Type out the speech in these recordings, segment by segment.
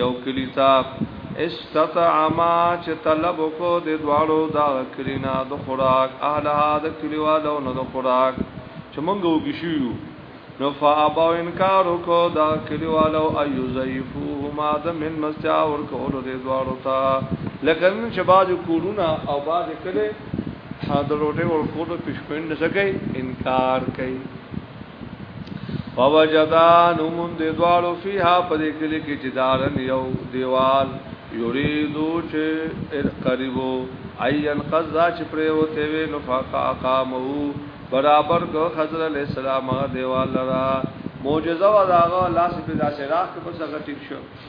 یو کلی تا استطعما چې طلب کو د دواړو دا کلینا د خوراک اهلها د کلیوالو نه د خوراک چې مونږ وګشیو نو فابو انکار کو دا کلیوالو ایو ضعیفوهما د من مستیا ور کول د دواړو تا لکه نن چې باج کورونه او باج کله حاضر روټه ور کول پښپند سکے انکار کوي فوجدان من دی دوالو فیها پدې کلی کې چې دارن یو دیوال یریدو چې قریبو عین قضا چې پریوته وی نو فقاقامو برابر کو حضرت علی السلام دیوال لرا معجزه و داغه لاس په داسې راخ په څنګه ټیک شو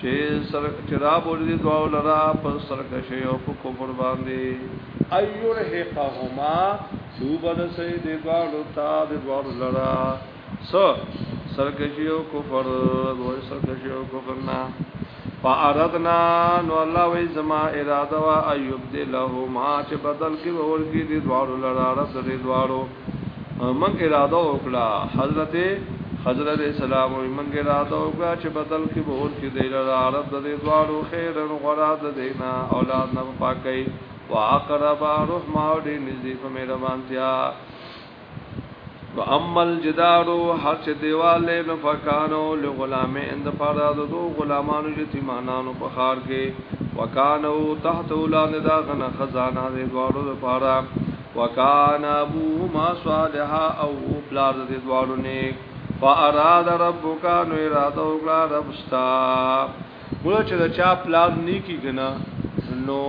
چې سر چې را بولې دي دعاو لرا په سرکشي او په کفر باندې ايرهقهما چوبر سي دي دوالو تا دي دوالو لرا سو سرکشي او کفر دوی سرکشي او کفر نه فاردنا نو الله وی زما اراده وا ايوب دي له ما چې بدل کې ورګي دي دوالو لرا رب دي دوالو من اراده وکړه حضرت خضر علیہ السلام وی من اراده وکړه چې بدل کې به اور کې دی لره عرب د دې دوارو خیرن غرا د دینا اولاد نه پاکي واقرب رحمه او دې نزدې په مهربانتیا وامل جدارو هر چې دیواله نو فکانو لغلامه اند پاره د دو غلامانو یتیمانانو په خار کې وکانو تحت اولاد دا غنه خزانه دې دوارو لپاره وکان ابوهما صالحا او پلار د دې دوالو نیک فاراد ربک ان اراده او رب ستا موږ چې دا چا پلار نیکی کنه نو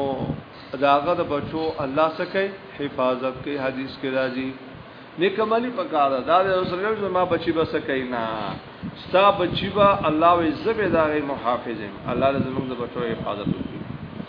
داغه د بچو الله سکه حفاظت کوي حدیث کې راځي نیک عملی پکاره دا د رسول زما بچی بس کوي نه ستا بچی با الله وي زبې داغه محافظم الله زموږ د بچو حفاظت وکړي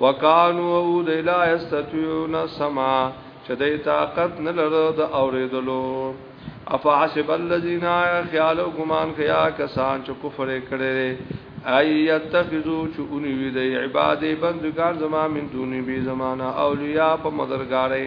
وکانو او د لا استتیون سما چې د طاقت نه لرو د اوریدلو افحسب الذين خيال ګمان کیا کسان چې کفر کړي ایتخذو چې اونوي د عبادت بندگان زما من دوني بي زمانہ اولیاء په مدرګارې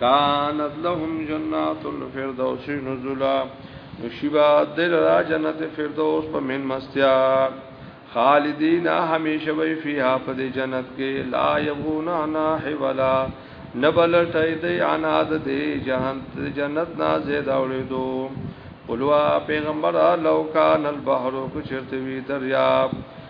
کانت لهم جنات الفردوس نزلا نشبا دل را جنت فردوس په من مستیا خالدین همیشه وی فیها په دې جنت کې لا یبون انا حولا نبل ټای دې انا دې جهنم جنت نا زید اوریدو قلوا پیغمبر لو کان البحر کو چرته وی دریاب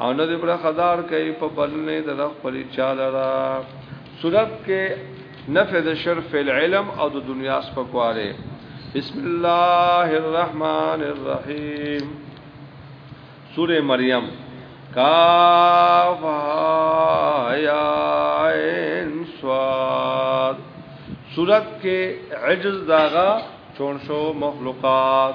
او نه دې بر خدار کوي په بلنه د خپل چاله را صورت کې نفذ شرف العلم او د دنیا سپکواله بسم الله الرحمن الرحیم سوره مریم کاف یا عین صاد صورت کې عجز داغا چون شو مخلوقات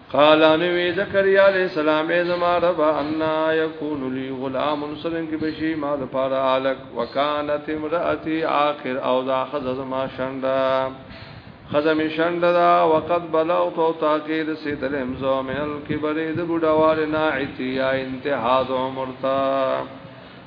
قال ان وی زکریا علیہ السلام ای زما رب ان یکون لی غلام سرن کی بشی ما د پاره الک وکانت امراتی اخر او دا خذ زما شندا خزم شند دا وقد بلغت او تاکید سیدل امزو من الكبر د بډوال نا عتیا انتها عمر تا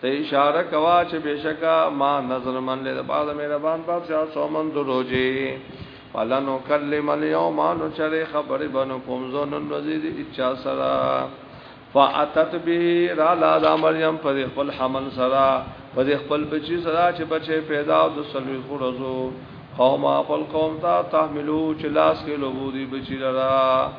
ته اشاره کوا چې بشکا ما نظر من له بعد مهربان باب سره سومن دروځي فلنو کلم اليوم نو چرې خبرې بنو کوم زون نزيد اچا سرا فاتت به را لا د مریم پر خپل حمل سرا پر خپل بچی سرا چې بچي پیدا او د سلوي خورزو قوم خپل قوم ته تحملو چې لاس کې لوبو دي بچی لرا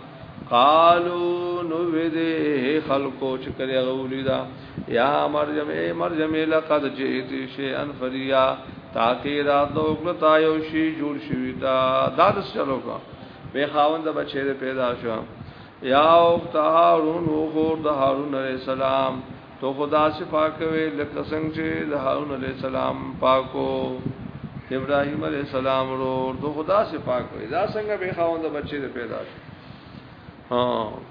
قالو نو دې خلکو چې کړي غولي دا یا مریم ای مریم لقد جئت شیئا فریا تاکي راتلو کړتا یو شی جوړ شوی تا دا د چلو کا به خاوند بچی پیدا شو یا او تهارون او خور د هارون علی السلام تو خدا سے پاکوي لکه څنګه چې د هارون علی السلام پاکو ابراهيم عليه السلام ورو د خدا سے پاک وي دا څنګه به خاوند بچي پیدا شي ها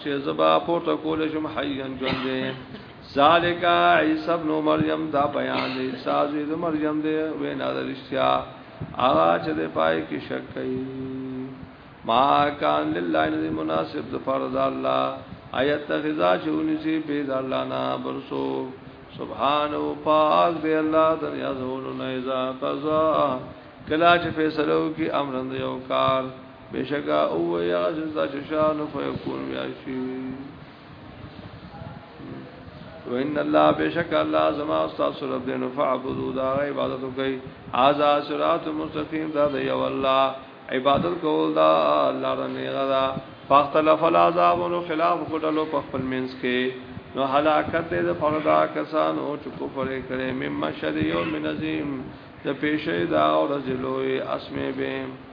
چې زبا پورته کول شم حیان ژوند دی ذالک عیسی ابن مریم دا بیان دی ساز د مریم دی وینا د رښتیا هغه چې د پای کې شک کوي ما کان لله ان مناسب د فرض الله آیت غذا چونی سی بيد الله نا برسو سبحان او پاک دی الله د یزول نه اذا قضا کلا چې فیصلو کې امرند یو کار بشکا او یا جزا شان فیکون یا شی وان الله بشک الله زما استاد رب دین فعبدو دا عبادت کوي ازا صراط مستقیم دا دی والله عبادت کول دا الله رنه غدا فاختلف العذاب نو خلاف کډلو په خپل منس کې نو هلاکت دې د فردا کسان او چکو پرې کړې مم مشد یوم نظیم د پیشې دا او رجلوې اسمه به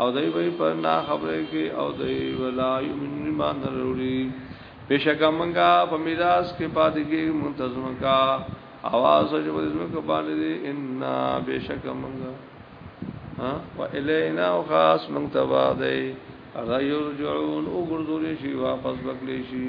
او دای وی پر نا خبره کې او دای ولا یمن ما نروړي بشکا منګه په میراث کې پاتې کې منتظم کا اواز او جوړ زمو کو باندې ان بشکا منګه ها و الینا او خاص من تبادی را یرجعون او ګرځول شي واپس وکړي شي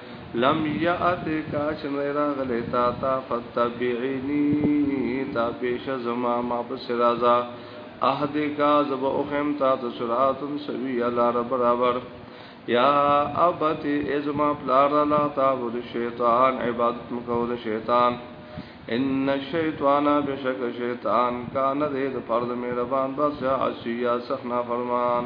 لم یاتک چې نه راغلی تا تا فتبعنی تابع شه زما ما پسې راځه اهدکا زه به وښیم تا ته صراط سویه لاره برابر یا ابتی ای زما پلاره لا تعبد الشیطان عبادت مه کوه د شیطان ان الشیطان بشک شیطان کان دې د پاره د مهربان بادشاه عصیا سخت نافرمان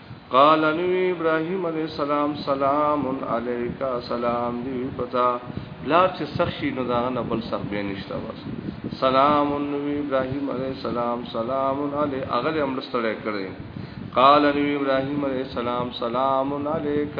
قال نبی ابراهيم عليه السلام سلام عليك سلام دی پتا پلار چې سخت شي نو دا نه بل سخت به نشته بس سلام نبی ابراهيم عليه السلام سلام علي اغل امرستړی کړی قال نبی ابراهيم عليه السلام سلام عليك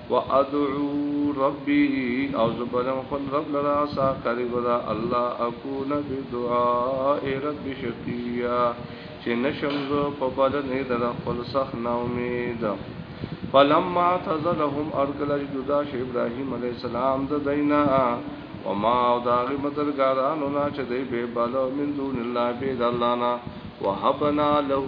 وادعو ربي او زبلم خپل رب لرا سا قریب دا الله اكون بدعاء رب شقيا چې نشم زه په بلنې در خپل سخت نا امید فلما تزلهم ارکل جدا ش ابراهيم عليه السلام د دینا وما او داغي مدرګارانو نه چې دی به بلو من دون الله به د الله نه وهبنا له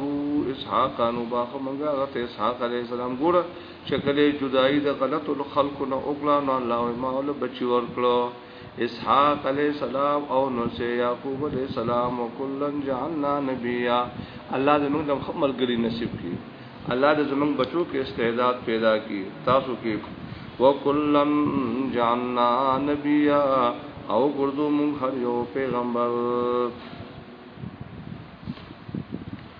اسحاق نو باخ منګه غته اسحاق عليه السلام ګوره چې کله یې جدایي د غلطو له خلکو نه وکړه نو الله یې ما له بچي ورکړو اسحاق علی السلام او نو سه یعقوب علی السلام وکلن جعلنا نبیا الله دې موږ د خپل ګری نصیب کړي الله دې زموږ بچو کې استعداد پیدا کړي تاسو کې وکلن جعلنا نبیا او ګردو موږ هر یو پیغمبر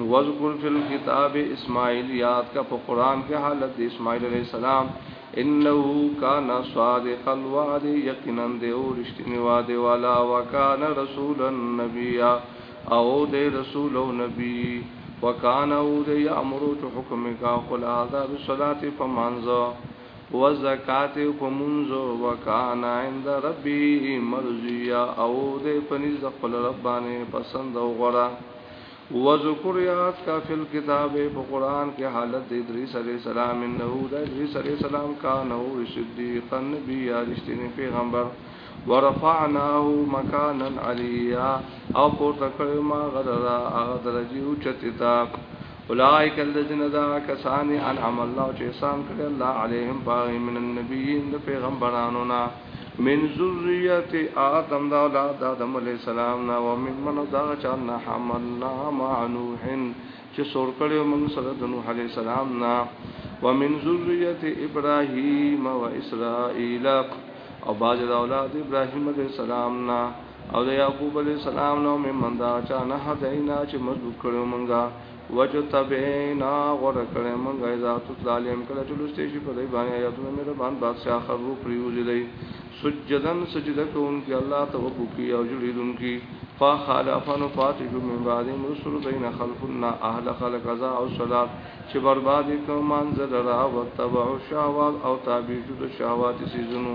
وذکر فی الكتاب اسماعیل یاد کا په قران کې حالت د اسماعیل علیہ السلام انه کان صادق الوعد یقینا دی او رښتینی وعده والا وکان رسول النبی او دی رسول او نبی وکان او دی امر حکم کا خلا ذات صلات فمانزه والزکات او په مونځ وکان عند ربی مرضیا او د پنځ د خپل رب باندې پسند او غره وذکر یاد کا فی الكتاب په قران کې حالت د ادریس علی السلام انه د ادریس علی السلام کا نو صدیق نبی یا رښتینی پیغمبر ورفعناه مکانا علیا او پورته کړو ما غره را هغه درجه او چتتا اولائک الذین دا کسانی انعم الله چې احسان کړی الله علیهم باغی من النبیین د پیغمبرانو نا من ذریت آدم دا اولاد آدم علیہ السلام نا ومن من دا چانا حملنا مع نوح چې سور کړی موږ سره د نوح علیہ السلام نا ومن ذریت ابراهیم و اسرائیل او باز دا اولاد ابراهیم علیہ السلام نا او د یعقوب علی السلام نو مې مندا چا نه هدینا چې مضبوط کړو مونږه وجتبینا غور کړې مونږه ذات تعلیم کړه چې لسته شي په دې باندې آیاتونه مې ربان بادشاہ خرو پریوزي دی سجدن سجده کوونکی الله ته وبکی او جوړیدونکی فخلفن فاتجو من بعد رسول دین خلفنا اهل خلق ذا او صلات چې برباد کوم منزل را وتبع شهوات او تابع شو د شهوات سيزونو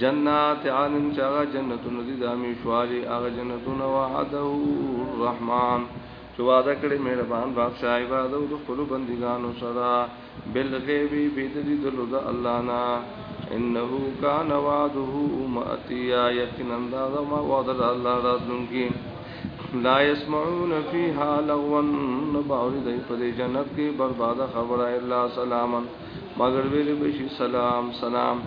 جنات عدن چاغه جنتونو دي د همیشوالي هغه جنتونه وعده الرحمن چې وعده کړې مهربان بادشاہ عبادت او د خپل بندګانو سره بالغیب بيد دي د لود الله نه انه کان وعده ماتیا یقینا دا ما وعده الله راتلونکي لا يسمعون فيها لغوا نباوري د په جنت کې برباده خبره الا سلامن مگر ویلې بشي سلام سلام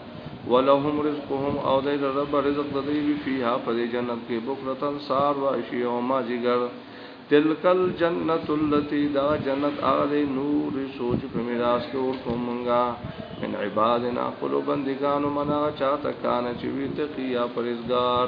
ولهم رزقهم او دای د رب رزق د دی وی فیها په جنت کې بکرتن سار واشي او ما جګر تلکل جنت اللتی دا جنت اغلی نور سوچ په میراث کې ورکو مونږه من عبادنا خپل بندگانو منا چاته کان چې وی تقیا پرزګار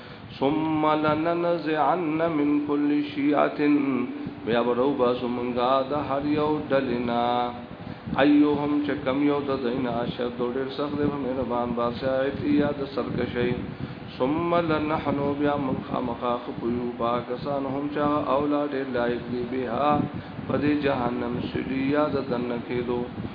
ثم لننزعن من كل شيعه بیا ورو باسو منګا د هر یو ډلینا ایوهم چې کم یو د دین اشر دو ډیر سخت دی په مهربان باسه یا د سرکشی ثم لنحنو بیا من خامخا خپیو پاکستان هم چا اولاد لایق دی بها په دې جهنم سړي یا د دنه کېدو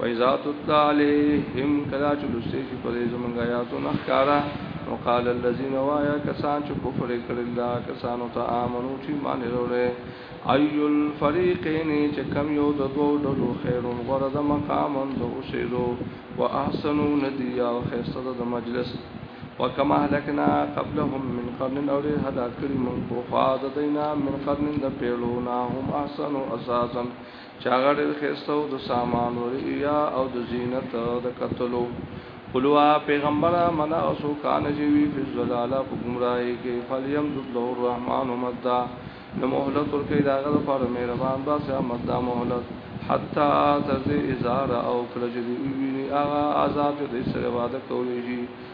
وإذا تتلى عليهم کلا چې لسته شي په زمونږ آیاتو نخکارا وقال الذين وایا کسان چې کفر کړل دا کسانو ته امنو چې مان وروړي اي الفريقين چې کم یو د دوو ډلو خیرون غره د مقامن د اوسېدو واحسنو ندی او خسته د مجلس وکما هلکنا قبلهم من قرن اور هدا کړي مونږ په خوا د دینا من قرن د پیړو نه هم احسنو اساسا چې هغه ډېر ښایسته او د سامان وریا او د زینت د قتلو قلوا پیغمبره منا او سو کان چې وی فی الضلاله په گمراهی کې فلیم ذل له الرحمن مدا نو مهلت ورکې داغه لپاره مهربان دا سه مدا مهلت حتا تر دې اظهار او کله چې ویني هغه عذاب چې دې سره وعده کولې شي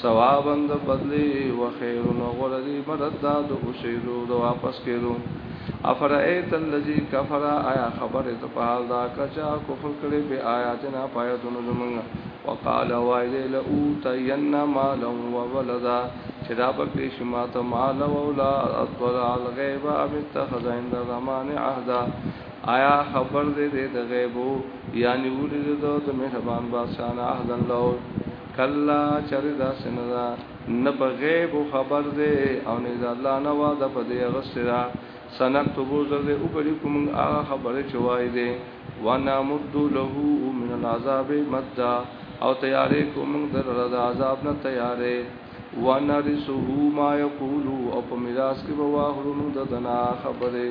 ثوابن د بدلی و خیرن غره دی مدد دا د اوسیدو د واپس کېدو افرایت الذی کفر آیا خبر ته په حال دا کچا کفر کړي به آیاتنا پایتونو زمونږ وقال وایل له او تینا مال او ولدا چې دا په کې شماته مال او اولاد اطلع الغیب ام اتخذ عند الرحمن عهدا آیا خبر دې د غیبو یعنی ولید د مهربان بادشاہ نه عهدن له کلا چرې داسې نه ده، نه په غیبو خبر دی او نه یې د الله نه وعده په دې اخیستې ده، سنکتبو زر دی او به لیکو موږ هغه خبرې چې وایي دی، ونمد له من العذاب مدا او تیارې کړو موږ ده لره د عذاب نه تیارې، ونرثه ما یقول او په میراث کې به واخلو موږ د ده نه هغه خبرې.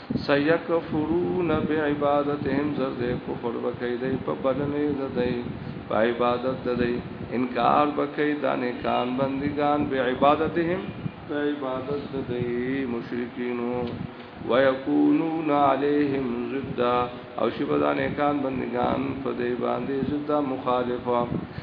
سيکفرون بعبادتهم زر دې کفر وکي دی په بلنې د دی په عبادت د دی انکار وکي د نیکان بندگان بعبادتهم په عبادت د دی مشرکینو ويكونون عليهم ضد او شبدان کان بندگان په دی باندې ضد مخالفه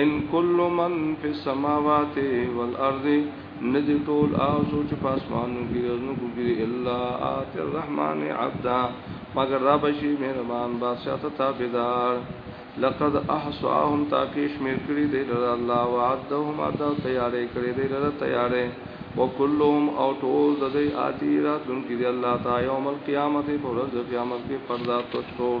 ان کل من فی السماوات والارض ندی ټول او سوچ په اسمانو کې رزنو کوګری الا ات الرحمن عبدا مگر را بشي مهربان بادشاہ ته تابعدار لقد احصاهم تاکیش میر کړی دی لره الله وعدهم عدا تیارې کړی دی لره تیارې وکلهم او ټول د دې آتی راتلون کې دی الله تعالی یوم القیامت پر ورځ قیامت کې فردا تشور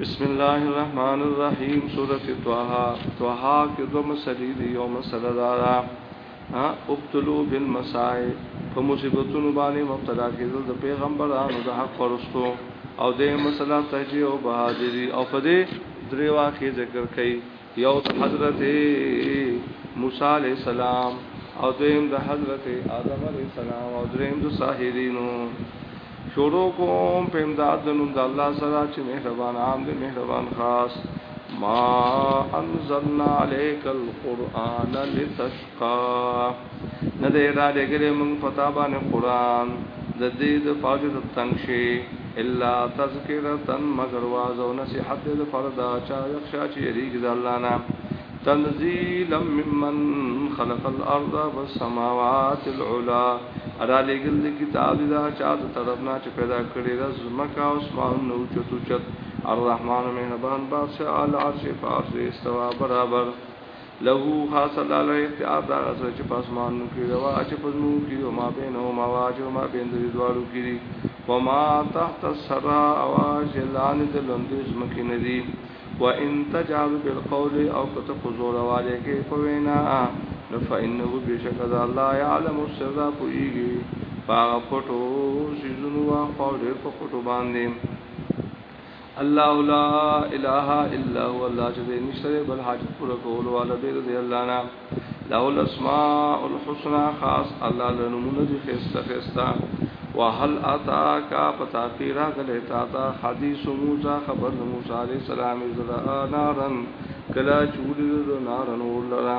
بسم الله الرحمن الرحیم سورۃ طه طه کې دوه مسلې دي یو مسله دا ده ابتلو بالمصائب په مصیبتونو باندې مبتلا کېدل د پیغمبرانو د حق پرستو او د مسله تجیه او بهادری او په دې درې واقع ذکر کړي یو د حضرت موسی علی السلام او دیم د حضرت آدم علی السلام او دریم د ساحرینو شروع کوم په امداد د نوم د الله سره چې مهربان عام دی مهربان خاص ما انزلنا عليك القرآن لتشقى ته، نه دی را لېږلی مونږ په تا باندې قرآن د دې دپاره چې ته تنګ شې، الا تذکرة مګر وعظ او نصیحت دی دپاره د هغه چا یخشی چې یریږي د الله نه، تنزیلا ممن خلق الارض والسماوات العلی را لېږل دی کتاب دی د هغه چا د طرف نه چې پیدا کړې ده ځمکه او اسمانونه اوچت اوچت الرحمن مهربان بادشاه علی العرش په عرش استوا برابر له خاص الله له اختیار دا غسه چې پاسمانو کې دا واج په زمو کې او ما بین او ما واج او ما بین دې دوالو کې دي و ما تحت السرا اواج لان دې لوندې زمکې نه دي و ان تجعل بالقول او کته په زور والے کې په وینا نو فإنه بشک ذا الله يعلم السر پويږي پاغه پټو سيزونو واخو ډېر په پټو باندې الله لا اله الا هو الله چې دې نشته بل حاجت پوره کول والا به دې الله نه له الاسماء الحسنا خاص الله له نمونه دي خسته خسته وهل اتا کا پتا پیرا غلې تا تا حدیث موسی خبر موسی عليه السلام زرا نارن کلا چول نارن ولرا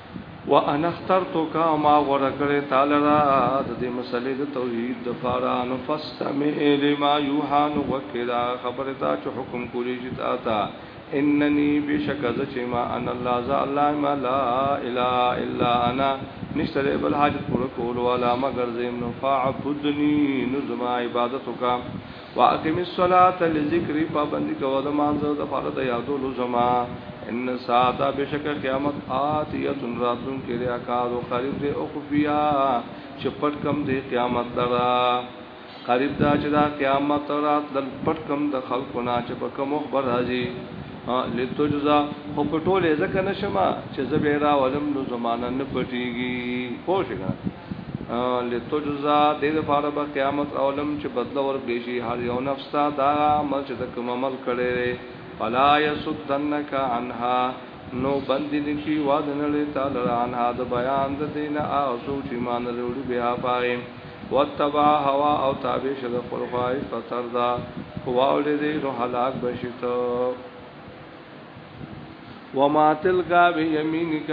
وانا اخترتک او ما غوړه کړې تعالی را د دې مسلې د توحید د فارا نو فاستمع لما یوها نو وکړه خبره تا چې حکم کولی شي تا ته انني بشک ز چې ما ان الله ز الله ما لا اله الا انا نشتره بل حاجت پر کول والا مگر زم نو فعبدنی نو زما عبادت وکړه واقم الصلاة لذکری پابندی کوه د مانځه د پاره د یادولو زما ان ساعتا بشک قیامت آتیت راتلون کې لري اکاد او قریب دی او خفیا چې پټ کم دی قیامت لرا قریب دا چې دا قیامت راتل پټ کم د خلکو نه چې په کوم خبر راځي لتجزا خو پټولې ځکه نشما چې زبې راولم نو زمانہ نه پټيږي پوه شئ لتجزا دې لپاره به قیامت اولم چې بدله ورکړي شي هر یو نفس ته دا عمل چې د کوم عمل کړی دی فلا یسدنک عنها نو بند نکی وادنړی تعالی عنها د بیان د دین او سوچ ایمان وروړي بها پای وتبع هوا او تابع شد خپل خواهش فتردا خواول دې نو هلاک بشیته وما تلك بيمينك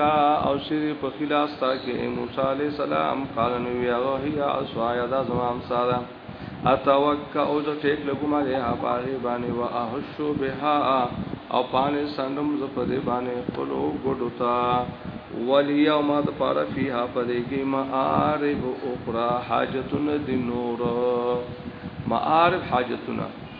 او سری په خلاص تا کې موسی عليه السلام قال نو يا هي عصا يا د زمام سارا اتوکا او د ټیک لګوم عليها باغي باندې واهشو بها او پانه سندم ز په دې باندې خپلو ګډو تا ولیا ما د پاره فیها پدې کې معارب اخرى حاجتن د نور معارب حاجتنا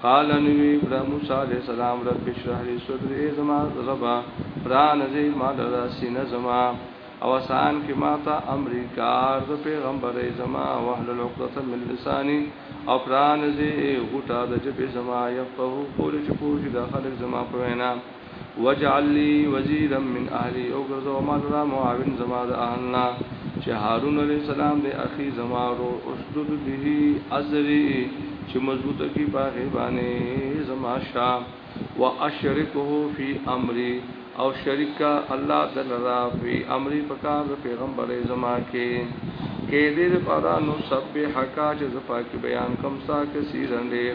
قال نبی ابراهیم موسی علیہ السلام رب اشرح لي صدري اے زما رب پران زی مال را سینه زما او آسان کې ماته امری کار د پیغمبر اے زما وحل العقده من لسانی او پران زی غټه د جبه زما یفقهو قول چې پوجي د خلق زما په وینا وجعل لي وزيرا من اهلي او ګرځو ما لرا معاون زما د اهلنا چې هارون عليه السلام دې اخي زما ورو اشدد به ازري چې مضبوطه کی پاغه باندې زما شا واشركه في امري او شریکا الله دلرا فی امری پکار د پیغمبر زما کې کې دې لپاره نو سبحکا چې زپاکی بیان کم سا کثیرن ډېر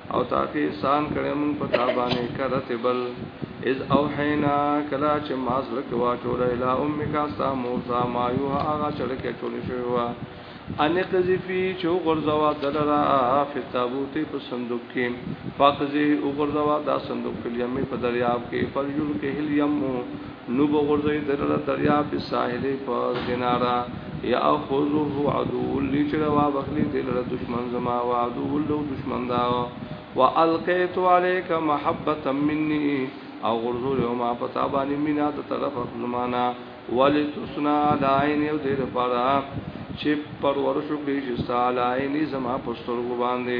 او تاکي سان کړه مون په تابانه کرت بل از او حینا کلا چې ما زړه کې واچول اله ام کا ستا موتا ما یو هغه چړه کې چول شوی و ان قذفی چې غرزوا دلرا فی تابوت په صندوق کې فقزه او غرزوا دا صندوق په یمه په دریاب کې فلیل کې هل یمو نو به غورځوي د لره درياب په ساحل په کناره ياخذه عدو لي چې را واخلي د لره دشمن زما او عدو له دشمن دا والقيت عليك محبه مني او غرزول ما پتا باندې مینا د طرف زمانہ ولتصنا على عين او دې لپاره چې پرورشو کې چې سالایني زما پسترګو باندې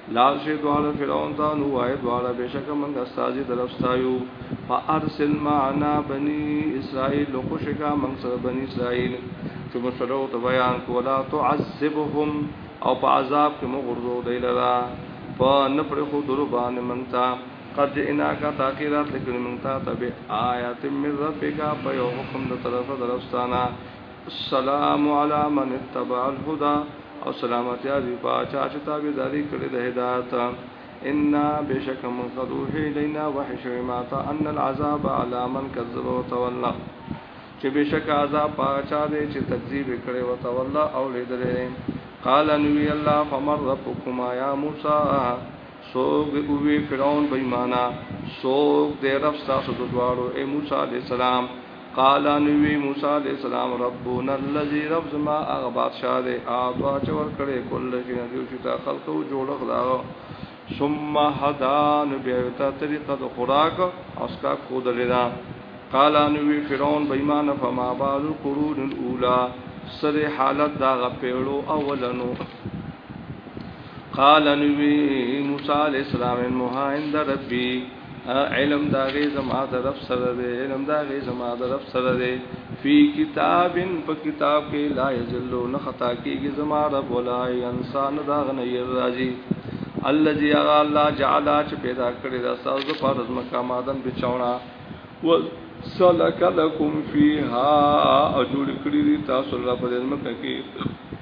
لال شي دواړه فرعون ته نو وای دواړه بشک من استاد طرف سایو فارسل معنا بني اسرائيل لو خوشکا من سره بني اسرائيل چې مسلو ته بیان کولا تعذبهم او په عذاب کې مغرضو دی لرا په نپړ خو درو باندې منتا قد انا کا تاخیرات لکن منتا تبع آیات من ربک په یو حکم د طرفه درستانه السلام علی من اتبع الهدى او سلامتی دی با چا چې تابعداري کړې د هدایت ان بشک من قد وحی لینا وحی شوی ما تا ان العذاب علی من کذب وتولى چې بشک عذاب با چا دې چې تکذیب کړي وتولى او لیدلې قال نبی الله فمر ربكما یا موسی سوګ اوې فرعون بېمانه سوګ دې رب تاسو دواړو اے موسی علی السلام قال نبی موسی علیہ السلام ربنا الذي رب زما هغه بادشاہ دی اعطا چور کړي کل شي نبی چې تا خلق او جوړ خدای ثم هدا نبی ته طریقه د خوراک او اسکا کو دلیدا قال نبی فرعون بېمان فما بال القرون الاولى سر حالت دا غپېړو اولنو قال نبی موسی علیہ السلام ان مها عند ربي علم دا غي زما د رب سره دی علم دا غي زما د رب سره دی فی کتاب په کتاب کې لا یذلو نه خطا کیږي زما رب ولا انسان دا غنی راضی الذي یرا الله جعل چې پیدا کړی دا ساز د فرض مقام آدم بچونا و سلک لکم فیها اجور کړی تاسو رب دې مکه کې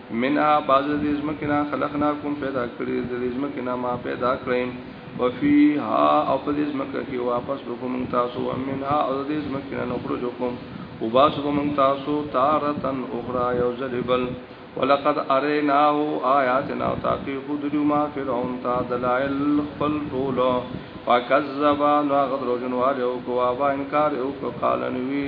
منها بعض د دې ځمکې نه خلقناکم پیدا کړی د دې ځمکې نه ما پیدا کړی وفيها او په دې ځمکه کې واپس وکوم تاسو ومنها او د دې ځمکې نه نخرجکم وباس کوم تاسو تارتن اخرى یو ذلبل ولقد اريناه آياتنا تاقي خود ما فرعون تا دلائل خپل ټول فكذبا نو غدرو جنوار او کو ابا انکار او کو قالن وی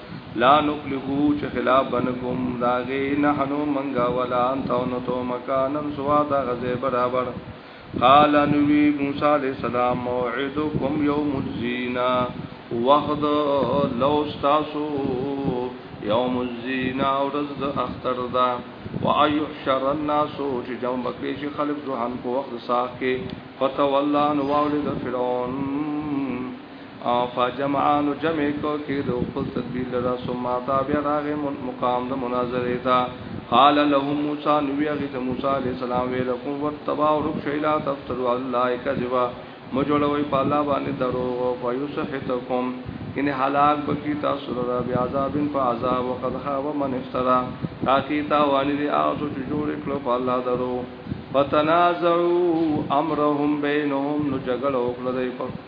لا نخلفه چې خلاف به نه کوم د هغې نحنو منګه ولا انت او نه ته مکانا سوا د هغه ځای برابر قال نو وی موسی علیه السلام موعدکم یوم الزینا وخت لو ستاسو یوم الزینا ورځ د اختر دا و ایحشر الناس چې جمع بکری شي خلق ځوان په وخت ساخ کې فتولان واولد فرعون او فجمعان جمع کو کې د خپل تدبیر لرا ثم تابع راغ مقام د مناظره تا قال له موسی نو یغی ته موسی علی السلام ویلکم وتبع رب شیلا تفتروا الله کذبا مجولوی په الله باندې دروغ او فیسحتکم ان هلاک بکی تاسو را بیا عذابن په عذاب وقد خاب من افترا تاکي تا وانی دی هغه څو چې جوړ کړو په الله درو فتنازعوا امرهم بینهم نو جګړه وکړه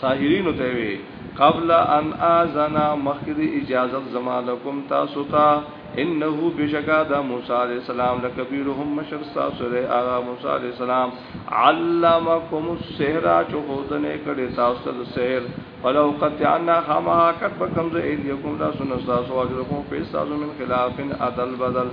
ساحرینو ته وی قبل ان اذن مخکې د اجازت زما لکم تاسو ته انه بشکا د موسی علی السلام لکبیرهم مشر تاسو له هغه موسی علی السلام علمکم السحر چې خودنه کړي تاسو له سحر فلو قطعنا خما کټ بکم ز ایدیکم لا سن تاسو اجرکم پیسازو من خلافن عدل بدل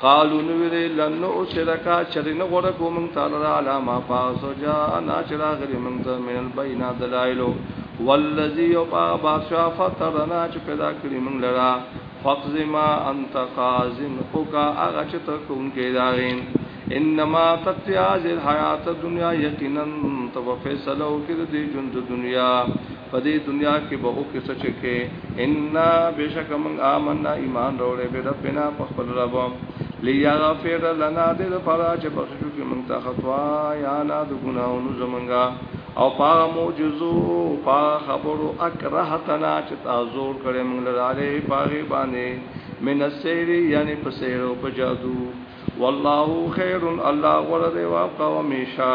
قالو نو ویلی لن نؤثرکا چرې نه غوړه کو مونږ تعالی را علامه پاسو جا انا چرا غری مونږ ته من البینا دلایلو والذی یبا بادشاہ فطرنا چې پیدا کړی مونږ لرا فقز ما انت قازن او کا هغه چې ته کون کې داغین انما تتیاز الحیات الدنیا یقینا تو فیصلو کې د دې ژوند دنیا په دې دنیا کې به او کې څه چې کې ان بشک من امننا ایمان راوړې به ربنا په خپل رب لیغفر لنا دې لپاره چې بخښو کې مونږ ته خطا یا نه د ګناونو زمونږه او پا معجزو پا خبرو اکرهتنا چې تازور کړې مونږ لاره پاغي باندې من السیر یعنی په سیر او په جادو والله خیر الله ورده واقع و میشا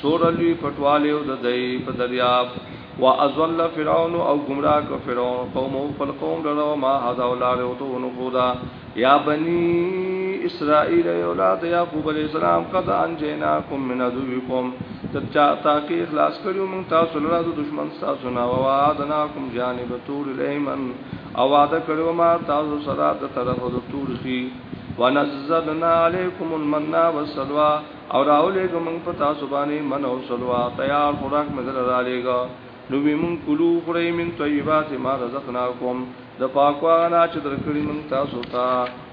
سور لوی پټوالی او د دی په دریاب واضل فرعون او گمراه ک فرعون قومه خپل قوم لره ما هدا ولاره او تو نخودا یا بنی اسرائیل ای اولاد یعقوب علیہ السلام قد انجیناکم من عدوکم تچا تاکي اخلاص کړو مون تاسو لرا د دشمن تاسو نه وعدناکم جانب تور الیمن او وعده کړو ما تاسو سره د طرف د تور خي ونزلنا علیکم المننا والسلوى او راولې کوم په تاسو باندې من او سلوا تیار خوراک مدل را لېګا نو به مون کلو خورې من طیبات ما رزقناکم د پاکوا نه چې درکړې مون تاسو ته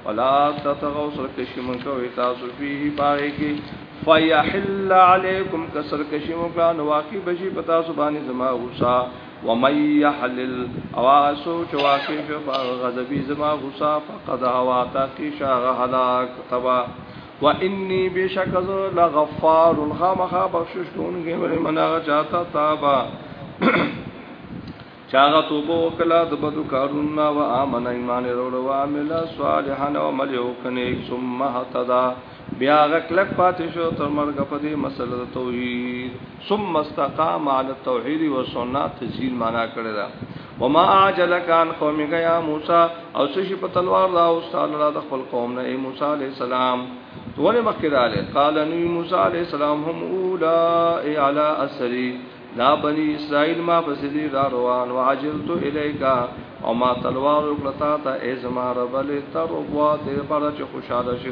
ولا تتغوا سرکشي مون کوي تاسو فيه پاره کې فیحل علیکم کسر کشی وکړه نو واقع بشي پتا سبحانه زما غصا و مَن يحلل او اسو چې واقع شو غضبي زما غصا فقد هوا تاقي شاغ هلاك تبا و انی بشک ز لغفار خامخا بخشش کون کې ولې منغه چاته تابا چاغه توبه وکړه د بدو کارونه و امن ایمان وروړ و عمل صالحا و عمل وکنه ثم هتدا بیا غکلک پاتې شو تر مرګ په دې مسله توحید ثم استقام على التوحيد والسنه تسجيل معنا کړی دا وما عجلك عن قومك يا موسى او سشي په تلوار دا او استاد را د خپل قوم نه موسی عليه السلام ټول مخکراله قال نو موسی عليه السلام هم اولئ على اسري دا بني اسرائيل ما بسدي را روان وعجلت اليك او ما تلوار وکړه تا ته ای زما رب لتروا دې پر چې خوشاله شې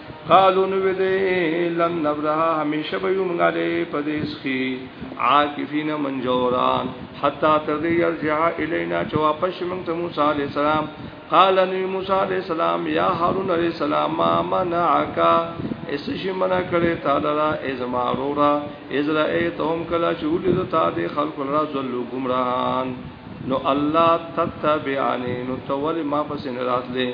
قالو نو دې لن نبرها همیشه به یو مونږه دې پدیس کی عاکفین منجوران حتا تر دې یرجع الینا چې واپس مونږ ته موسی علی السلام قال نبی موسی علی السلام یا هارون علی السلام ما منعک اس شي منع کړي تعالی را ازما رورا ازرا ایتهم کلا چې ولید تا دې خلق را زلو گمراهان نو الله تتبعنی نو تول ما پس نه راتله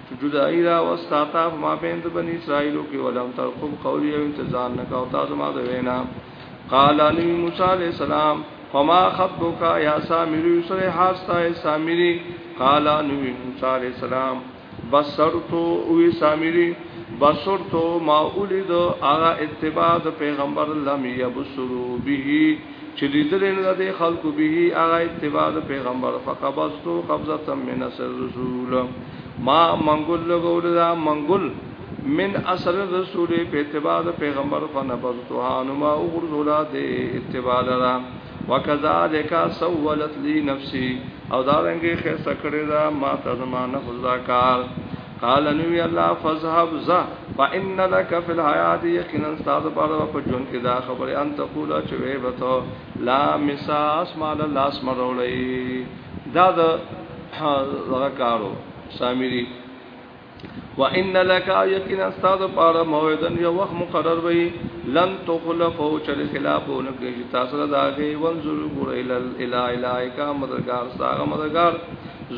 جدائی را وستاتا فما بیند بنی اسرائیلو کی ولم ترقب قولی او انتظار نکاو تا زما دا وینا قال نبی موسی علیہ السلام فما خطبک یا سامری سره حاستا سامری قال نبی موسی علیہ السلام بصرتو او سامری بصرتو ما اولید اغا اتباع د پیغمبر لم یبصرو به چې لیدل نه د خلکو به هغه اتباع پیغمبر فقبضتو قبضه من الرسول ما منګل لګول دا منګل من اثر رسول په اتباع د پیغمبر فنبذتها نو ما وګرځولا د اتباع لرا وکذالک سولت لی نفسی او دا رنګه خسته کړی دا ما ته زما نفس دا کار قال نبی الله فذهب ذا فان لك في الحياه يقينا استاد پر په جون کې دا خبره ان تقول چې وې بتو لا مساس مال لاس مرولې دا د هغه کارو سامری وان لك یقینا استاد پاره موعدن یو وخت مقرر وي لن تخلف او چر خلاف او نکړي چې تاسو له داغه وانظر ګور ال الى اليک مدرګار ساغه مدرګار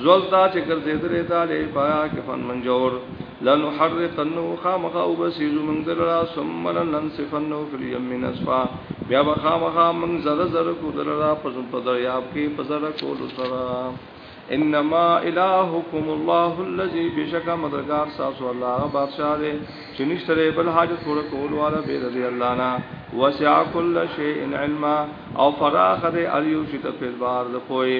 زول دا چې ګرځیدل دا له پایا کې فن منجور لنحرقنه خامخا وبسیزو من دلرا ثم لننصفنه فی الیم نصفا بیا به خامخا من زره زره کو دلرا پزم په دریاب کې په زره کولو سره انما الهکم الله الذی بشک مدرګار ساسو الله بادشاہ دې چې نشته بل حاجت پوره کول والا به رضی الله نا وسع کل شیء علما او فراخ دې الیو چې ته په بار د پوي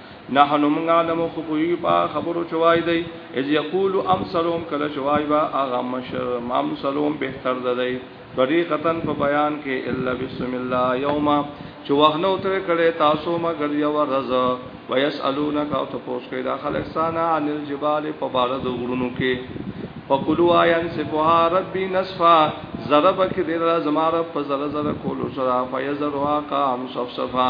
نحنو موږ عالمو خو پوهیږو په خبرو چې وای دی اذ یقول امثلهم کله چې وای با هغه مشر امثلهم بهتر ده دی طریقتا په بیان کې الا بسم الله یوما چې وهنو تر کړه تاسو مگر یو ورځ ويسالونک او تاسو کې دا خلک سانا عن الجبال په بار د غرونو کې فقلوا عین سفها ربی نصفا ضرب کې د زماره په زره زره کولو سره فیزرها قام صفصفا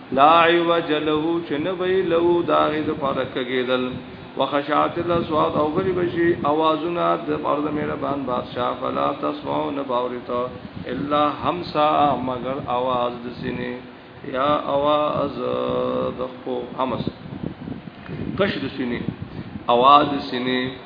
لا عوج له چې نه وی له داغې د پاره کګېدل وخشعت الاصوات او غلی بشي اوازونه د پاره د مهربان بادشاہ فلا تسمعو نه باورته الا همسا مگر اواز د سینې یا اواز د خو همس قش د سینې اواز د سینې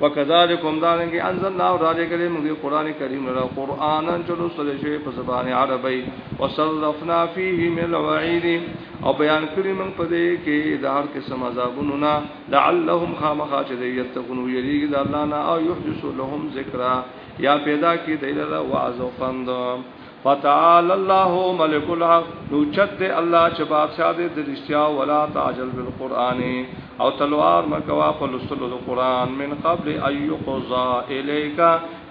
وکذالک هم دارنګ انزلنا او را لګلې موږ قران کریم له قرانا چې لوستل شوی په زبان عربی وصرفنا فيه من الوعید او بیان کړی موږ په دې کې د هر قسم عذابونو نه لعلهم خامخا چې یتقون یریږي د الله نه او یحدث لهم ذکر یا پیدا کې د لره وعظ او پند فتعال الله ملک الحق نو چت دې الله چې بادشاہ دې د رښتیا ولا تعجل بالقران او تلوار مکوا په لسلو د قران من قبل ايو قضا اليك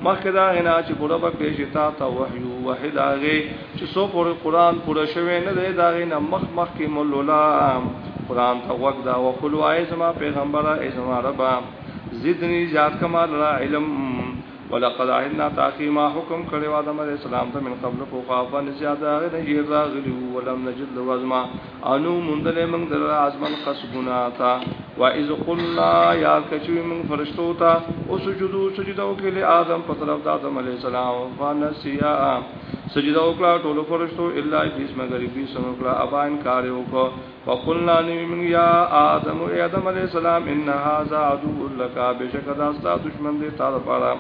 مخدا غنا چې پوره به کړی تا ته وحي وحداغه چې سو پوره قران پوره شوه نه دې داغه نه مخ مخ کې مولا قران ته وګ دا وقلوا ايزما پیغمبره ايزما ربا زدنی زیاد کمال را علم ولقد عهدنا تاخي ما حکم کړی و آدم علیه السلام ته من قبل په خوا باندې چې یاد هغه نه ژیر راغلی وو ولم نجد له وزما انو موندلې موږ دل عزما قصبنا تا و اذ قلنا یا کچوی موږ فرشتو ته او سجدو سجده وکړي له آدم په طرف د آدم علیه السلام فنسیا سجده وکړه ټول فرشتو الا ابلیس مگر ابلیس نو کړه ابا انکار وکړه فقلنا نیم یا آدم ای آدم علیہ السلام ان هذا عدو لك بشک دا ستا دشمن دی تا لپاره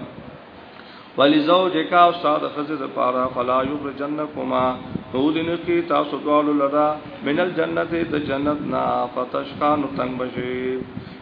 ولزوجک او ستا د خزه لپاره فلا یخرجنکما نودن کی تاسو دوالو لدا من الجنت د جنت نا فتشقان تنگ بشی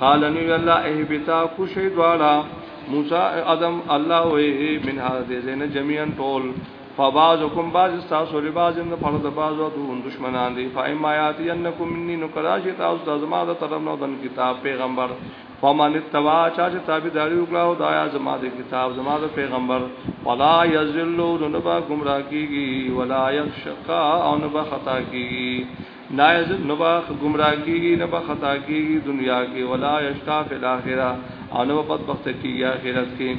قال نو الله اهبتا کوشي دواړه موسی ادم الله وې من هذه زین جميعا طول فبعضكم بعض استاسو لبعض ان فرض بعض دون دشمنان دي فاما ياتي انكم مني نو کلا شي تاسو د زما د طرف نو دن کتاب پیغمبر فمن اتبع چا چې تابعداري وکړه او دایا زما د کتاب زما د پیغمبر ولا یذلوا نبا گمراه کیږي ولا یشقا او نبا خطا کیږي لا يزل نبا گمراه کیږي نه به خطا کیږي دنیا کې ولا یشقا فی الاخره او نه بدبخت کیږي اخرت کې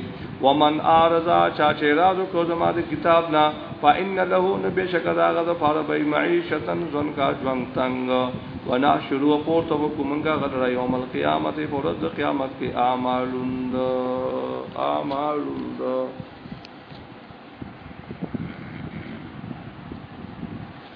ومن اعرض چا چې راز کو زما د کتاب نه فإن له نبشک دا غد فار به معیشتن ځن کا ژوند تنگ ونا شروع پور ته کومنګا غد را یوم القیامت فرض د قیامت کې اعمالند اعمالند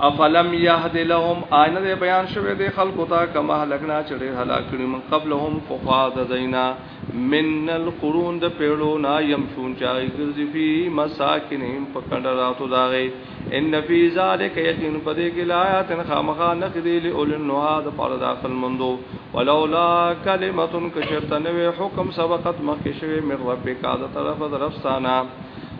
افلم یهد لهم آینه ده بیان شوه ده خلقو تا کما هلکنا چړې هلاک کړي من قبلهم فقاد دینا من القرون د پیړو نا یمشون چای ګرځي فی مساکنهم پکندراتو داغه ان فی ذلک یقین پدې کې لایات خامخا نقدی لول النها د پاره د عقل مندو ولولا کلمتون کشرتنوی حکم سبقت مخکې شوی مغرب کا د طرف درفستانه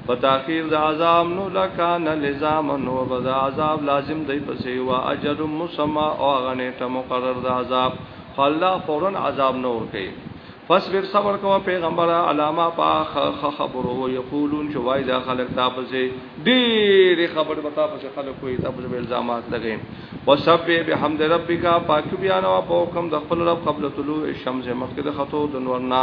په تاخیر د عذاب نو لکان لزاما نو بدا عذاب لازم دی پسې وا اجل مسمى او غنیټه مقرر د عذاب فالله فورا عذاب نور کوي فصبر صبر کوه پیغمبره علامه پاخ خبرو یقولون چې وای دا خلک تا پسې ډېر خبر به تا پسې خلک وي تا پسې الزامات لګي وسبح بحمد ربک پاک بیان او په حکم د خپل رب قبل طلوع الشمس مخکې د خطو د نور نه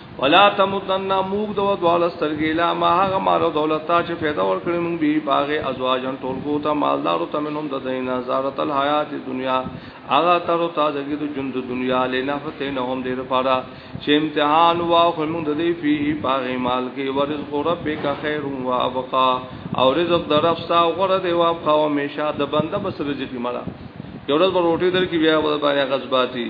ولا تمدن موږ دو دواله سترګې لا ما هغه مال دولت ته چې فایده ور کړی موږ به پاغه ازواجن ټول کو ته مالدار ته منهم د دینه زارت الحیات دنیا هغه تر تازګي د ژوند دنیا لنفته نه هم دې لپاره چې امتحان واخل موږ د دې فيه پاغه مال کې ورزق ربک خیر و ابقا او رزق در افسا غره دی و ابقا او همیشه د بنده بس رزق مړه یو ورځ به روټي در کې بیا به باندې غزباتي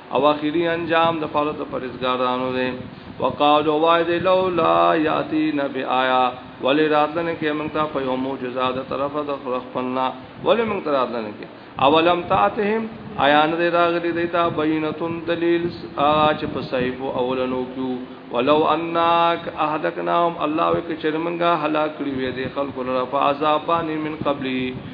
او اخیری انجام د پاره د پرېزګارانو دی وقالو وای دی لولا یاتی نبی آیا ولی راتلن کې موږ ته په یو معجزه د طرفه د خپلنا ولی موږ ته راتلن کې اولم تاتهم آیا نه راغلی دی تا بینتون دلیل چې په صحیفو اولنو کې ولو انک اهلکناهم الله وک چرمنګا هلاک کړی وې دي خلق لرا فعذابان من قبلی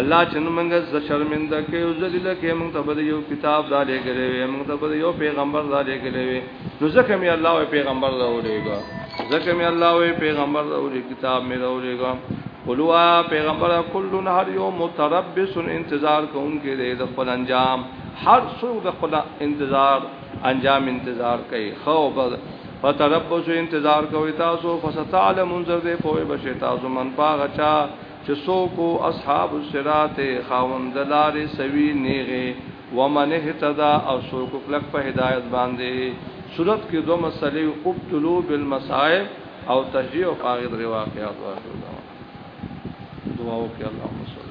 الله چې موږ ز شرمنده کې او ذلیل کې موږ ته بده یو کتاب را لګلې وي موږ ته بده یو پیغمبر را لګلې وي نو ځکه مې الله او پیغمبر را ولېګا ځکه مې الله او پیغمبر را ولې کتاب مې را ولېګا قلوا پیغمبر کل نهر یو متربص انتظار کوونکې دې د خپل انجام هر څوک د خپل انتظار انجام انتظار کوي خو بد فتربصوا انتظار کوي تاسو فستعلمون زر دې پوي بشي تاسو من پاغچا چې څوک وو اصحاب الصراط خاوند د لارې سوي نیغې ومن اهتدی او څوک کلک په هدایت باندې صورت کې دوه مسلې ابتلو بالمصائب او تشجیع او هغه درې واقعات واخلو دعا وکړه اللهم صل